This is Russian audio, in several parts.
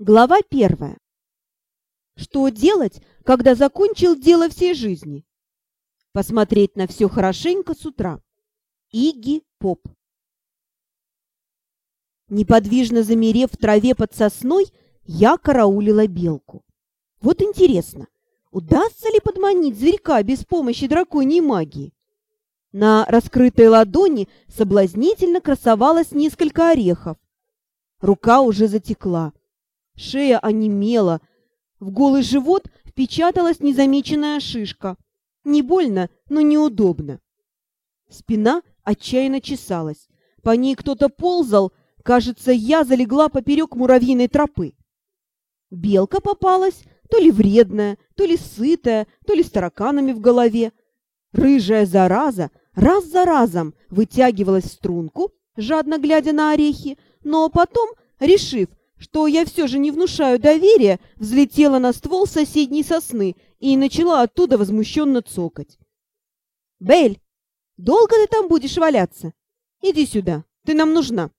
Глава первая. Что делать, когда закончил дело всей жизни? Посмотреть на все хорошенько с утра. Иги Поп. Неподвижно замерев в траве под сосной, я караулила белку. Вот интересно, удастся ли подманить зверька без помощи драконьей магии? На раскрытой ладони соблазнительно красовалось несколько орехов. Рука уже затекла. Шея онемела, в голый живот впечаталась незамеченная шишка. Не больно, но неудобно. Спина отчаянно чесалась. По ней кто-то ползал, кажется, я залегла поперек муравьиной тропы. Белка попалась, то ли вредная, то ли сытая, то ли с тараканами в голове. Рыжая зараза раз за разом вытягивалась в струнку, жадно глядя на орехи, но потом, решив, что я все же не внушаю доверия, взлетела на ствол соседней сосны и начала оттуда возмущенно цокать. «Бель, долго ты там будешь валяться? Иди сюда, ты нам нужна!»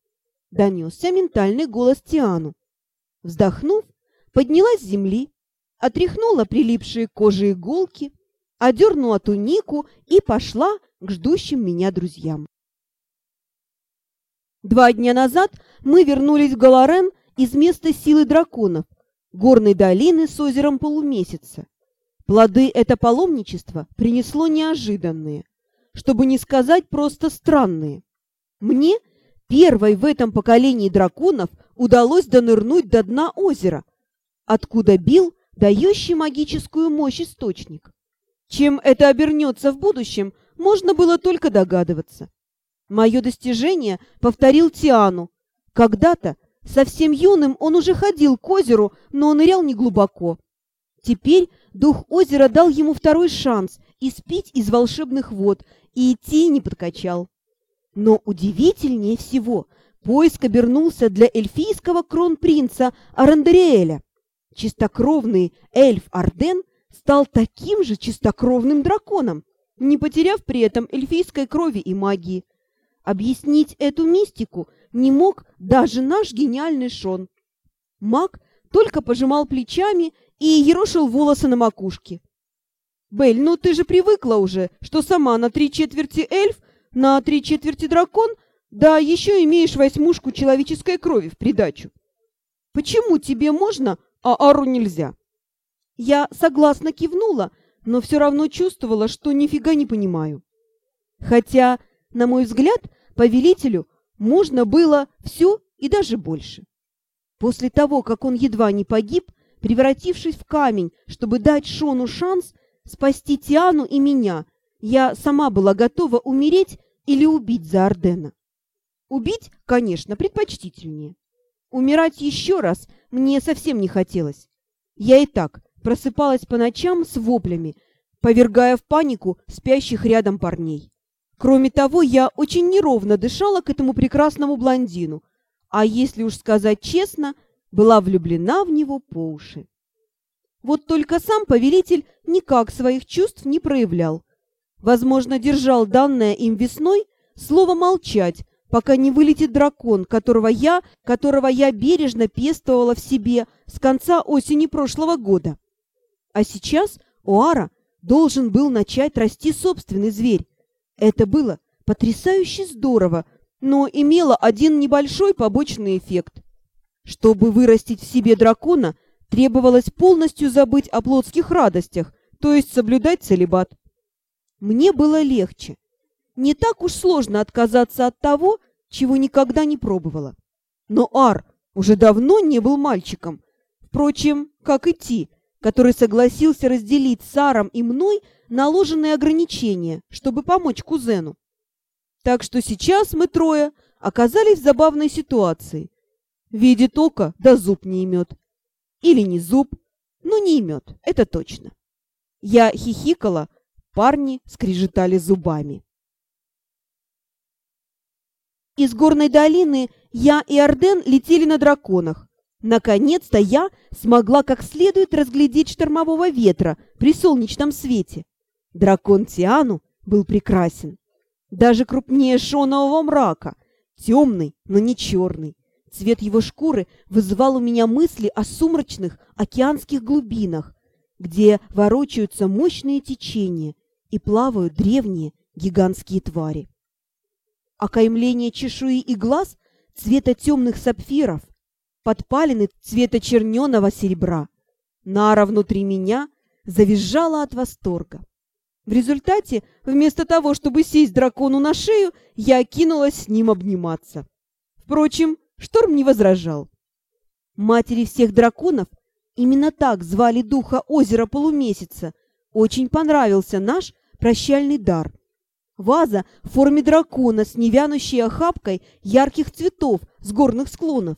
Донесся ментальный голос Тиану. Вздохнув, поднялась с земли, отряхнула прилипшие к коже иголки, одернула тунику и пошла к ждущим меня друзьям. Два дня назад мы вернулись в Галарен из места силы драконов, горной долины с озером полумесяца. Плоды это паломничество принесло неожиданные, чтобы не сказать просто странные. Мне, первой в этом поколении драконов, удалось донырнуть до дна озера, откуда бил дающий магическую мощь источник. Чем это обернется в будущем, можно было только догадываться. Мое достижение повторил Тиану. Когда-то Совсем юным он уже ходил к озеру, но нырял неглубоко. Теперь дух озера дал ему второй шанс испить из волшебных вод и идти не подкачал. Но удивительнее всего поиск обернулся для эльфийского кронпринца Арандариэля. Чистокровный эльф Арден стал таким же чистокровным драконом, не потеряв при этом эльфийской крови и магии. Объяснить эту мистику не мог даже наш гениальный Шон. Маг только пожимал плечами и ерошил волосы на макушке. «Белль, ну ты же привыкла уже, что сама на три четверти эльф, на три четверти дракон, да еще имеешь восьмушку человеческой крови в придачу. Почему тебе можно, а Ару нельзя?» Я согласно кивнула, но все равно чувствовала, что нифига не понимаю. Хотя, на мой взгляд, повелителю можно было все и даже больше. После того, как он едва не погиб, превратившись в камень, чтобы дать Шону шанс спасти Тиану и меня, я сама была готова умереть или убить за Ордена. Убить, конечно, предпочтительнее. Умирать еще раз мне совсем не хотелось. Я и так просыпалась по ночам с воплями, повергая в панику спящих рядом парней. Кроме того, я очень неровно дышала к этому прекрасному блондину, а если уж сказать честно, была влюблена в него по уши. Вот только сам повелитель никак своих чувств не проявлял. Возможно, держал данное им весной слово «молчать», пока не вылетит дракон, которого я, которого я бережно пестовала в себе с конца осени прошлого года. А сейчас у Ара должен был начать расти собственный зверь, это было потрясающе здорово, но имело один небольшой побочный эффект. Чтобы вырастить в себе дракона, требовалось полностью забыть о плотских радостях, то есть соблюдать целебат. Мне было легче. Не так уж сложно отказаться от того, чего никогда не пробовала. Но Ар уже давно не был мальчиком. Впрочем, как и Ти, который согласился разделить с Аром и мной наложенные ограничения, чтобы помочь кузену. Так что сейчас мы трое оказались в забавной ситуации. Видит око, да зуб не имет. Или не зуб, но не имет, это точно. Я хихикала, парни скрежетали зубами. Из горной долины я и Арден летели на драконах. Наконец-то я смогла как следует разглядеть штормового ветра при солнечном свете. Дракон Тиану был прекрасен. Даже крупнее шонового мрака, темный, но не черный. Цвет его шкуры вызывал у меня мысли о сумрачных океанских глубинах, где ворочаются мощные течения и плавают древние гигантские твари. Окаймление чешуи и глаз цвета темных сапфиров, подпалины цвета черненого серебра. Нара внутри меня завизжала от восторга. В результате, вместо того, чтобы сесть дракону на шею, я кинулась с ним обниматься. Впрочем, Шторм не возражал. Матери всех драконов, именно так звали духа озера полумесяца, очень понравился наш прощальный дар. Ваза в форме дракона с невянущей охапкой ярких цветов с горных склонов.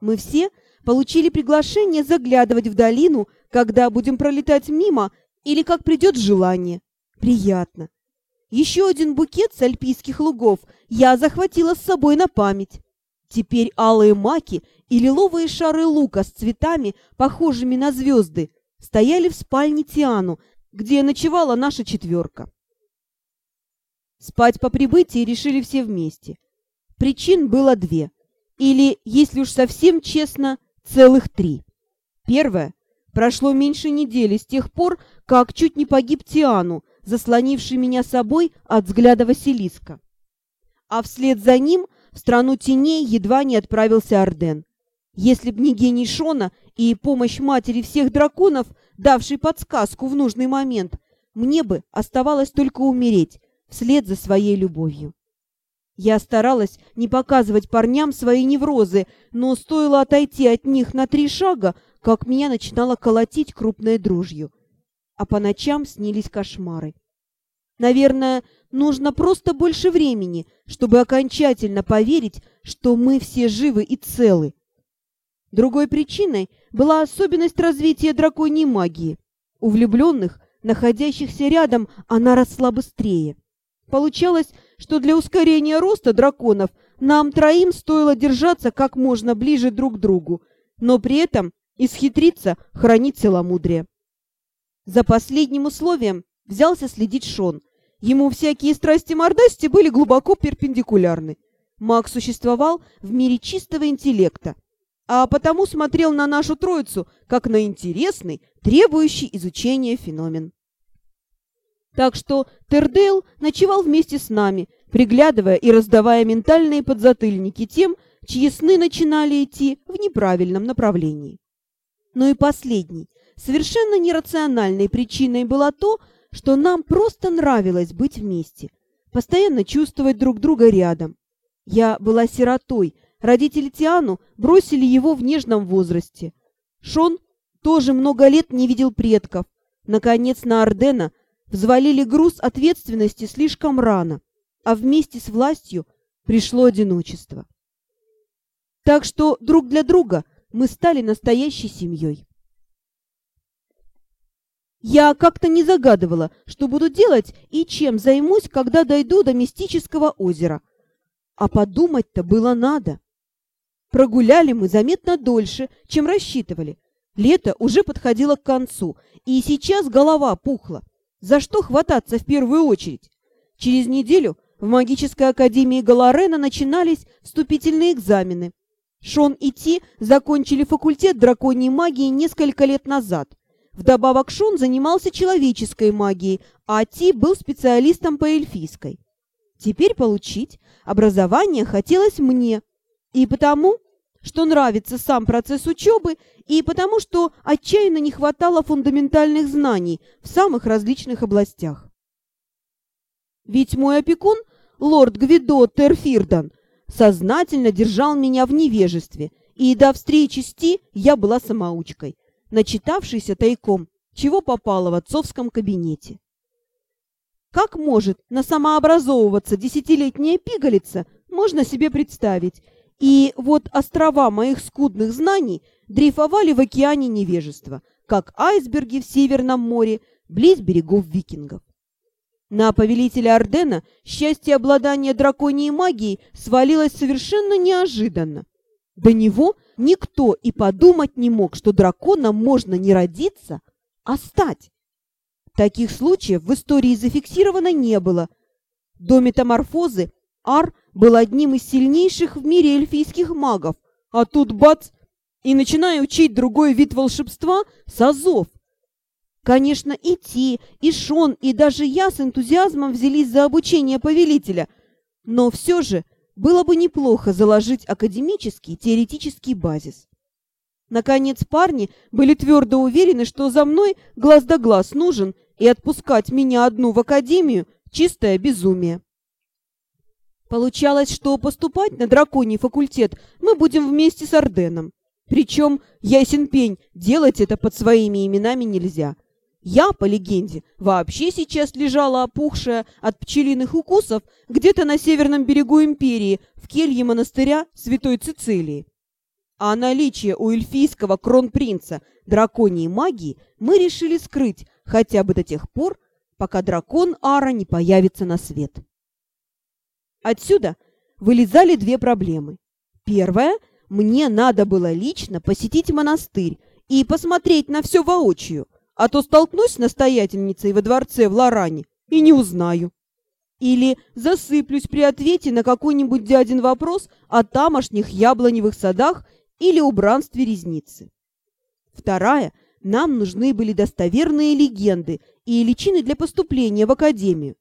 Мы все получили приглашение заглядывать в долину, когда будем пролетать мимо или как придет желание. Приятно. Еще один букет с альпийских лугов я захватила с собой на память. Теперь алые маки и лиловые шары лука с цветами, похожими на звезды, стояли в спальне Тиану, где ночевала наша четверка. Спать по прибытии решили все вместе. Причин было две, или, если уж совсем честно, целых три. Первое. Прошло меньше недели с тех пор, как чуть не погиб Тиану, заслонивший меня собой от взгляда Василиска. А вслед за ним в страну теней едва не отправился Орден. Если б не гений Шона и помощь матери всех драконов, давшей подсказку в нужный момент, мне бы оставалось только умереть вслед за своей любовью. Я старалась не показывать парням свои неврозы, но стоило отойти от них на три шага, как меня начинало колотить крупной дрожью. А по ночам снились кошмары. Наверное, нужно просто больше времени, чтобы окончательно поверить, что мы все живы и целы. Другой причиной была особенность развития драконьей магии. У влюбленных, находящихся рядом, она росла быстрее. Получалось, что для ускорения роста драконов нам троим стоило держаться как можно ближе друг к другу, но при этом исхитриться хранить целомудрие. За последним условием взялся следить Шон, Ему всякие страсти-мордасти были глубоко перпендикулярны. Маг существовал в мире чистого интеллекта, а потому смотрел на нашу троицу как на интересный, требующий изучения феномен. Так что Тердейл ночевал вместе с нами, приглядывая и раздавая ментальные подзатыльники тем, чьи сны начинали идти в неправильном направлении. Но и последней, совершенно нерациональной причиной было то, что нам просто нравилось быть вместе, постоянно чувствовать друг друга рядом. Я была сиротой, родители Тиану бросили его в нежном возрасте. Шон тоже много лет не видел предков. Наконец на Ордена взвалили груз ответственности слишком рано, а вместе с властью пришло одиночество. Так что друг для друга мы стали настоящей семьей. Я как-то не загадывала, что буду делать и чем займусь, когда дойду до мистического озера. А подумать-то было надо. Прогуляли мы заметно дольше, чем рассчитывали. Лето уже подходило к концу, и сейчас голова пухла. За что хвататься в первую очередь? Через неделю в магической академии Галарена начинались вступительные экзамены. Шон и Ти закончили факультет драконьей магии несколько лет назад. Вдобавок Шон занимался человеческой магией, а Ти был специалистом по эльфийской. Теперь получить образование хотелось мне, и потому, что нравится сам процесс учебы, и потому, что отчаянно не хватало фундаментальных знаний в самых различных областях. Ведь мой опекун, лорд Гвидо Терфирдан, сознательно держал меня в невежестве, и до встречи с Ти я была самоучкой – начитавшийся тайком, чего попало в отцовском кабинете. Как может на самообразовываться десятилетняя пигалица, можно себе представить. И вот острова моих скудных знаний дрейфовали в океане невежества, как айсберги в Северном море, близ берегов викингов. На повелителя Ордена счастье обладания драконьей магией свалилось совершенно неожиданно. До него никто и подумать не мог, что драконом можно не родиться, а стать. Таких случаев в истории зафиксировано не было. До метаморфозы Ар был одним из сильнейших в мире эльфийских магов, А тут бац! И начинаю учить другой вид волшебства с азов. Конечно, и Ти, и Шон, и даже я с энтузиазмом взялись за обучение повелителя, но все же было бы неплохо заложить академический теоретический базис. Наконец парни были твердо уверены, что за мной глаз да глаз нужен, и отпускать меня одну в академию – чистое безумие. Получалось, что поступать на драконий факультет мы будем вместе с Орденом. Причем, ясен пень, делать это под своими именами нельзя. Я, по легенде, вообще сейчас лежала опухшая от пчелиных укусов где-то на северном берегу империи, в келье монастыря Святой Цицилии. А наличие у эльфийского кронпринца драконьей магии мы решили скрыть хотя бы до тех пор, пока дракон Ара не появится на свет. Отсюда вылезали две проблемы. Первая – мне надо было лично посетить монастырь и посмотреть на все воочию, а то столкнусь с настоятельницей во дворце в Лоране и не узнаю. Или засыплюсь при ответе на какой-нибудь дядин вопрос о тамошних яблоневых садах или убранстве резницы. Вторая – нам нужны были достоверные легенды и личины для поступления в академию.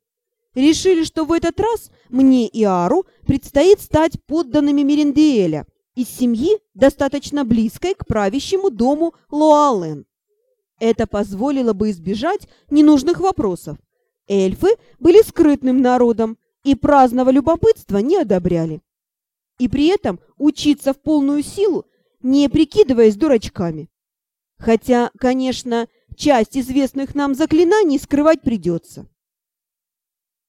Решили, что в этот раз мне и Ару предстоит стать подданными Мерендиэля из семьи, достаточно близкой к правящему дому Лоален. Это позволило бы избежать ненужных вопросов. Эльфы были скрытным народом и праздного любопытства не одобряли. И при этом учиться в полную силу, не прикидываясь дурачками. Хотя, конечно, часть известных нам заклинаний скрывать придется.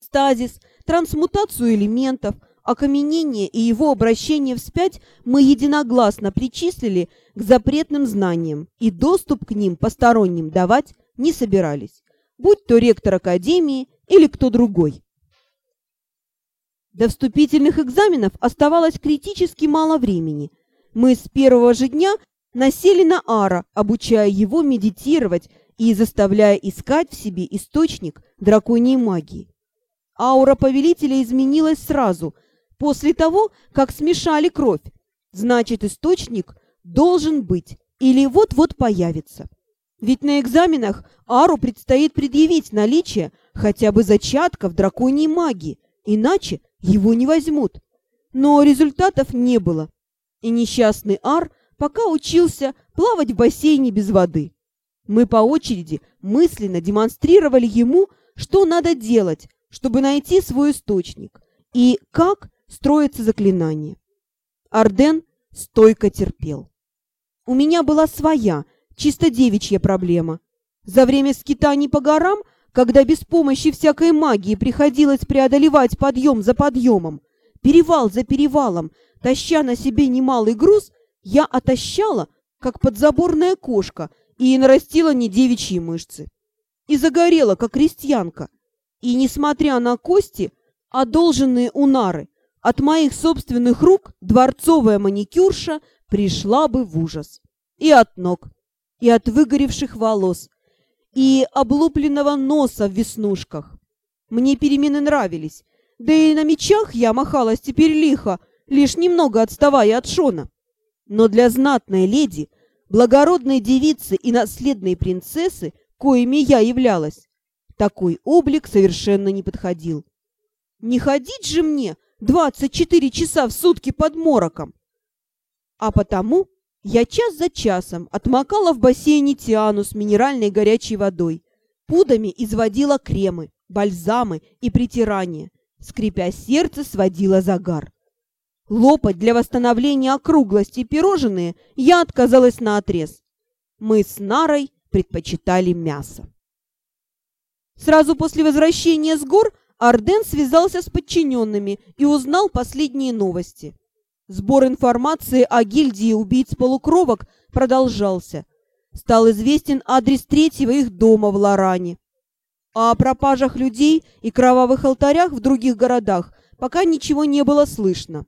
Стазис, трансмутацию элементов, окаменение и его обращение вспять мы единогласно причислили к запретным знаниям и доступ к ним посторонним давать не собирались, будь то ректор академии или кто другой. До вступительных экзаменов оставалось критически мало времени. Мы с первого же дня насели на Ара, обучая его медитировать и заставляя искать в себе источник драконьей магии. Аура повелителя изменилась сразу, после того, как смешали кровь. Значит, источник должен быть или вот-вот появится. Ведь на экзаменах Ару предстоит предъявить наличие хотя бы зачатков драконьей магии, иначе его не возьмут. Но результатов не было, и несчастный Ар пока учился плавать в бассейне без воды. Мы по очереди мысленно демонстрировали ему, что надо делать, чтобы найти свой источник, и как строится заклинание. Арден стойко терпел. У меня была своя, чисто девичья проблема. За время скитаний по горам, когда без помощи всякой магии приходилось преодолевать подъем за подъемом, перевал за перевалом, таща на себе немалый груз, я отощала, как подзаборная кошка, и нарастила не девичьи мышцы. И загорела, как крестьянка. И, несмотря на кости, одолженные у нары, от моих собственных рук дворцовая маникюрша пришла бы в ужас. И от ног, и от выгоревших волос, и облупленного носа в веснушках. Мне перемены нравились, да и на мечах я махалась теперь лихо, лишь немного отставая от Шона. Но для знатной леди, благородной девицы и наследной принцессы, коими я являлась, такой облик совершенно не подходил. Не ходить же мне 24 часа в сутки под мороком. А потому я час за часом отмокала в бассейне Тиану с минеральной горячей водой, пудами изводила кремы, бальзамы и притирания, скрипя сердце, сводила загар. Лопать для восстановления округлости пирожные я отказалась на отрез. Мы с Нарой предпочитали мясо. Сразу после возвращения с гор Арден связался с подчиненными и узнал последние новости. Сбор информации о гильдии убийц-полукровок продолжался. Стал известен адрес третьего их дома в Лоране. А о пропажах людей и кровавых алтарях в других городах пока ничего не было слышно.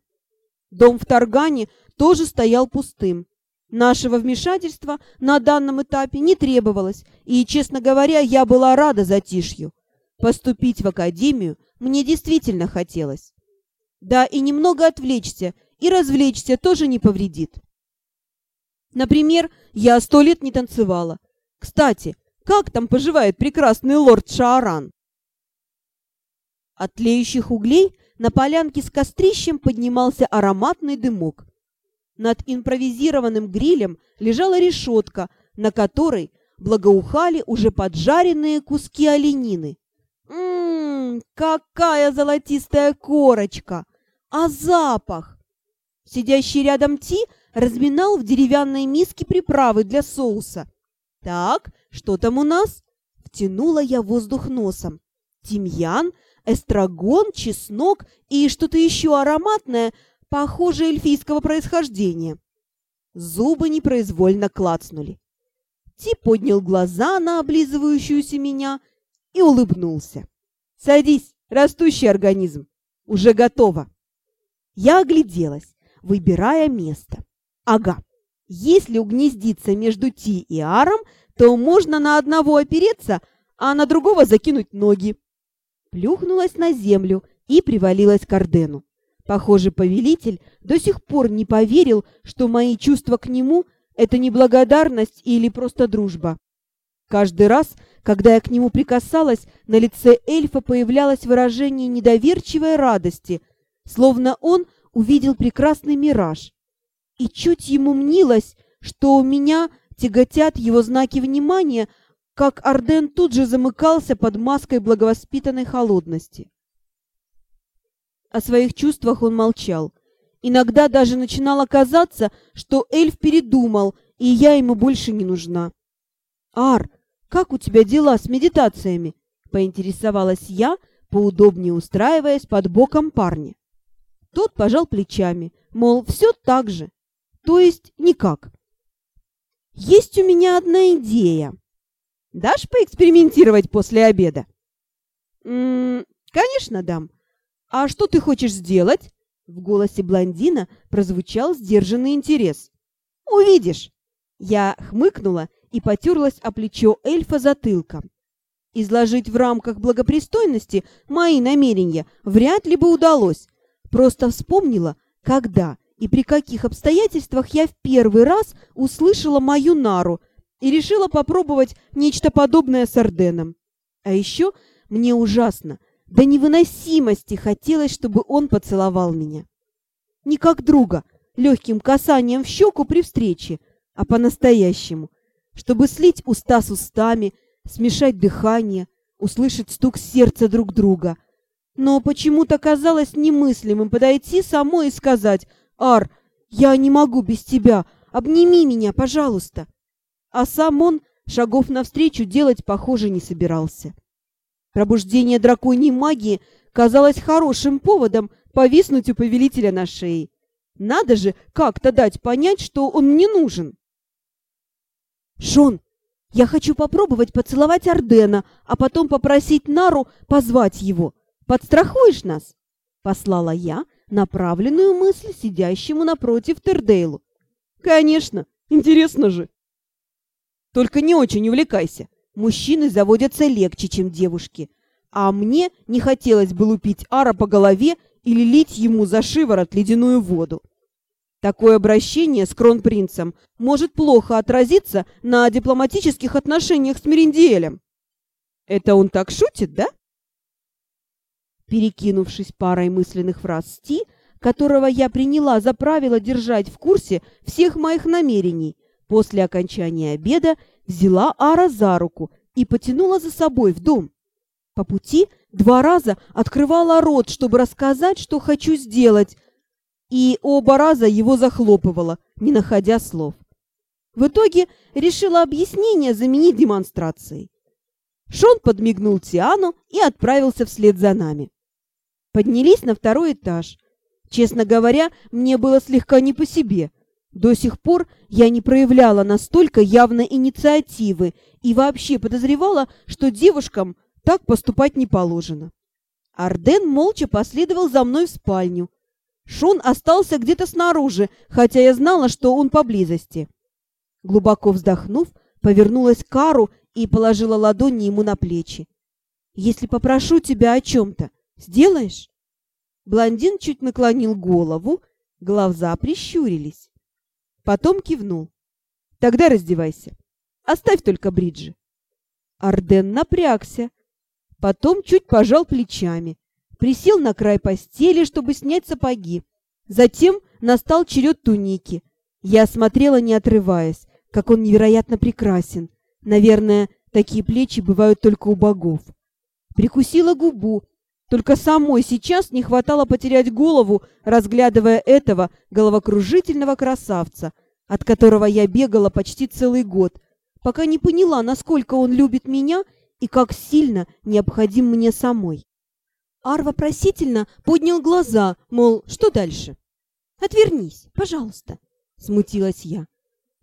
Дом в Таргане тоже стоял пустым. Нашего вмешательства на данном этапе не требовалось, и, честно говоря, я была рада затишью. Поступить в академию мне действительно хотелось. Да и немного отвлечься и развлечься тоже не повредит. Например, я сто лет не танцевала. Кстати, как там поживает прекрасный лорд Шааран? От тлеющих углей на полянке с кострищем поднимался ароматный дымок. Над импровизированным грилем лежала решетка, на которой благоухали уже поджаренные куски оленины. Ммм, какая золотистая корочка! А запах! Сидящий рядом Ти разминал в деревянной миске приправы для соуса. «Так, что там у нас?» Втянула я воздух носом. Тимьян, эстрагон, чеснок и что-то еще ароматное, похоже, эльфийского происхождения. Зубы непроизвольно клацнули. Ти поднял глаза на облизывающуюся меня и улыбнулся. «Садись, растущий организм. Уже готово». Я огляделась, выбирая место. Ага, если угнездиться между Ти и Аром, то можно на одного опереться, а на другого закинуть ноги. Плюхнулась на землю и привалилась к Ордену. Похоже, повелитель до сих пор не поверил, что мои чувства к нему — это не благодарность или просто дружба. Каждый раз, когда я к нему прикасалась, на лице эльфа появлялось выражение недоверчивой радости, словно он увидел прекрасный мираж. И чуть ему мнилось, что у меня тяготят его знаки внимания, как Арден тут же замыкался под маской благовоспитанной холодности. О своих чувствах он молчал. Иногда даже начинало казаться, что эльф передумал, и я ему больше не нужна. «Ар, как у тебя дела с медитациями?» — поинтересовалась я, поудобнее устраиваясь под боком парня. Тот пожал плечами, мол, все так же. То есть никак. Есть у меня одна идея. Дашь поэкспериментировать после обеда? М -м, конечно, дам. А что ты хочешь сделать? В голосе блондина прозвучал сдержанный интерес. Увидишь. Я хмыкнула и потерлась о плечо эльфа затылком. Изложить в рамках благопристойности мои намерения вряд ли бы удалось. Просто вспомнила, когда и при каких обстоятельствах я в первый раз услышала мою нару и решила попробовать нечто подобное с Орденом. А еще мне ужасно, до невыносимости хотелось, чтобы он поцеловал меня. Не как друга, легким касанием в щеку при встрече, а по-настоящему, чтобы слить уста с устами, смешать дыхание, услышать стук сердца друг друга. Но почему-то казалось немыслимым подойти самой и сказать «Ар, я не могу без тебя, обними меня, пожалуйста». А сам он шагов навстречу делать, похоже, не собирался. Пробуждение драконьей магии казалось хорошим поводом повиснуть у повелителя на шее. Надо же как-то дать понять, что он мне нужен. «Шон, я хочу попробовать поцеловать Ардена, а потом попросить Нару позвать его. Подстрахуешь нас?» — послала я, направленную мысль сидящему напротив Тердейлу. «Конечно, интересно же!» «Только не очень увлекайся. Мужчины заводятся легче, чем девушки. А мне не хотелось бы лупить Ара по голове или лить ему за шиворот ледяную воду. Такое обращение с кронпринцем может плохо отразиться на дипломатических отношениях с Мериндиэлем. Это он так шутит, да? Перекинувшись парой мысленных фраз с Ти, которого я приняла за правило держать в курсе всех моих намерений, после окончания обеда взяла Ара за руку и потянула за собой в дом. По пути два раза открывала рот, чтобы рассказать, что хочу сделать, и оба раза его захлопывала, не находя слов. В итоге решила объяснение заменить демонстрацией. Шон подмигнул Тиану и отправился вслед за нами. Поднялись на второй этаж. Честно говоря, мне было слегка не по себе. До сих пор я не проявляла настолько явной инициативы и вообще подозревала, что девушкам так поступать не положено. Арден молча последовал за мной в спальню. Шон остался где-то снаружи, хотя я знала, что он поблизости. Глубоко вздохнув, повернулась к Кару и положила ладони ему на плечи. «Если попрошу тебя о чем-то, Сделаешь?» Блондин чуть наклонил голову, Глаза прищурились. Потом кивнул. Тогда раздевайся. Оставь только бриджи. Арден напрягся. Потом чуть пожал плечами. Присел на край постели, чтобы снять сапоги. Затем настал черед туники. Я смотрела, не отрываясь, как он невероятно прекрасен. Наверное, такие плечи бывают только у богов. Прикусила губу. Только самой сейчас не хватало потерять голову, разглядывая этого головокружительного красавца, от которого я бегала почти целый год, пока не поняла, насколько он любит меня и как сильно необходим мне самой. Ар вопросительно поднял глаза, мол, что дальше? «Отвернись, пожалуйста», — смутилась я.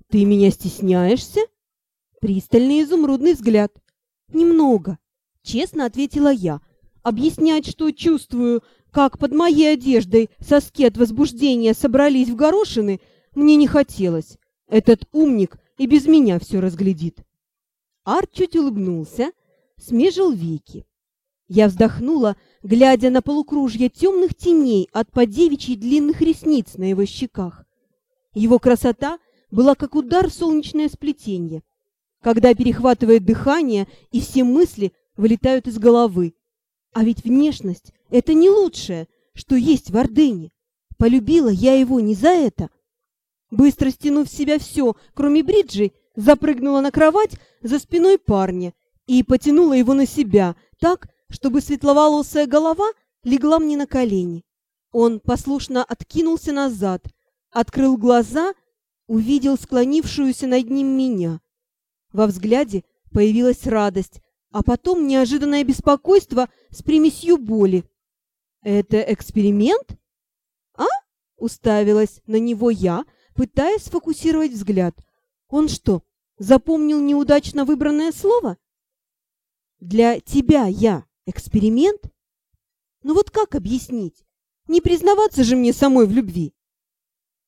«Ты меня стесняешься?» Пристальный изумрудный взгляд. «Немного», — честно ответила я. Объяснять, что чувствую, как под моей одеждой соски от возбуждения собрались в горошины, мне не хотелось. Этот умник и без меня все разглядит. Ар чуть улыбнулся, смежил веки. Я вздохнула, глядя на полукружье темных теней от подевичьей длинных ресниц на его щеках. Его красота была как удар в солнечное сплетение, когда перехватывает дыхание и все мысли вылетают из головы. А ведь внешность — это не лучшее, что есть в Ордене. Полюбила я его не за это. Быстро стянув с себя все, кроме бриджей, запрыгнула на кровать за спиной парня и потянула его на себя так, чтобы светловолосая голова легла мне на колени. Он послушно откинулся назад, открыл глаза, увидел склонившуюся над ним меня. Во взгляде появилась радость, а потом неожиданное беспокойство с примесью боли. «Это эксперимент?» «А?» — уставилась на него я, пытаясь сфокусировать взгляд. «Он что, запомнил неудачно выбранное слово?» «Для тебя я эксперимент?» «Ну вот как объяснить? Не признаваться же мне самой в любви?»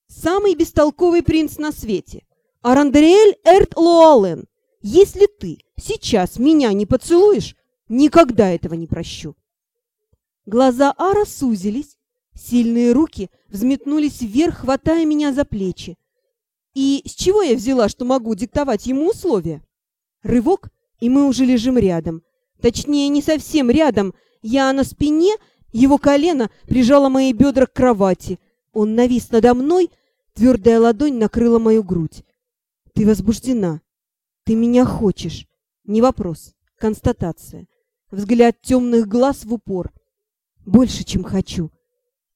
«Самый бестолковый принц на свете, Арандериэль Эрт Луален, если ты сейчас меня не поцелуешь, никогда этого не прощу». Глаза Ара сузились, сильные руки взметнулись вверх, хватая меня за плечи. И с чего я взяла, что могу диктовать ему условия? Рывок, и мы уже лежим рядом. Точнее, не совсем рядом. Я на спине, его колено прижало мои бедра к кровати. Он навис надо мной, твердая ладонь накрыла мою грудь. Ты возбуждена. Ты меня хочешь. Не вопрос, констатация. Взгляд темных глаз в упор. Больше, чем хочу.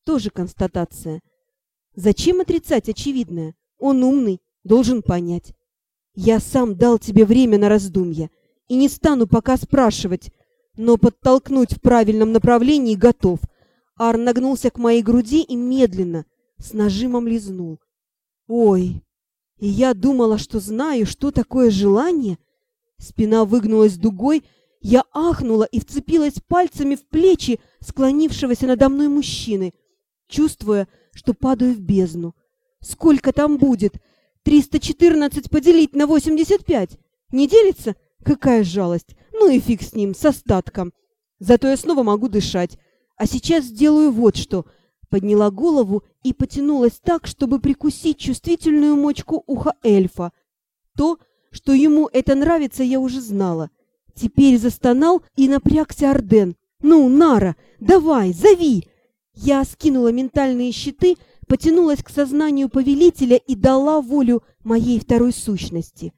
Тоже констатация. Зачем отрицать очевидное? Он умный, должен понять. Я сам дал тебе время на раздумья и не стану пока спрашивать, но подтолкнуть в правильном направлении готов. Ар нагнулся к моей груди и медленно, с нажимом лизнул. Ой, и я думала, что знаю, что такое желание. Спина выгнулась дугой, я ахнула и вцепилась пальцами в плечи склонившегося надо мной мужчины, чувствуя, что падаю в бездну. Сколько там будет? 314 поделить на 85? Не делится? Какая жалость! Ну и фиг с ним, с остатком. Зато я снова могу дышать. А сейчас сделаю вот что. Подняла голову и потянулась так, чтобы прикусить чувствительную мочку уха эльфа. То, что ему это нравится, я уже знала. Теперь застонал и напрягся Орден. «Ну, Нара, давай, зови!» Я скинула ментальные щиты, потянулась к сознанию повелителя и дала волю моей второй сущности.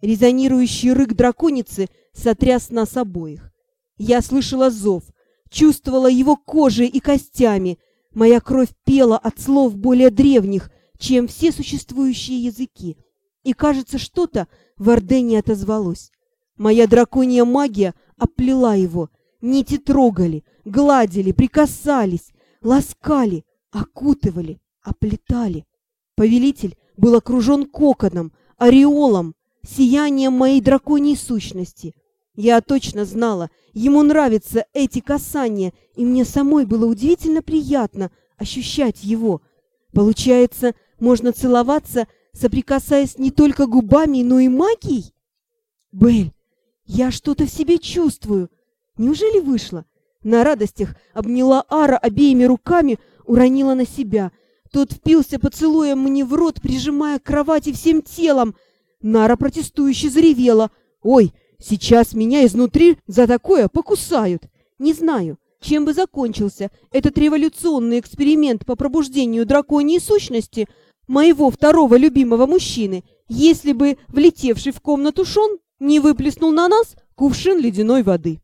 Резонирующий рык драконицы сотряс нас обоих. Я слышала зов, чувствовала его кожей и костями. Моя кровь пела от слов более древних, чем все существующие языки. И, кажется, что-то в Ордене отозвалось. Моя драконья магия оплела его. Нити трогали, гладили, прикасались, ласкали, окутывали, оплетали. Повелитель был окружен коконом, ореолом, сиянием моей драконьей сущности. Я точно знала, ему нравятся эти касания, и мне самой было удивительно приятно ощущать его. Получается, можно целоваться, соприкасаясь не только губами, но и магией? Бель, я что-то в себе чувствую. Неужели вышло? На радостях обняла Ара обеими руками, уронила на себя. Тот впился поцелуем мне в рот, прижимая к кровати всем телом. Нара протестующе заревела. «Ой, сейчас меня изнутри за такое покусают!» Не знаю, чем бы закончился этот революционный эксперимент по пробуждению драконьей сущности моего второго любимого мужчины, если бы влетевший в комнату Шон не выплеснул на нас кувшин ледяной воды.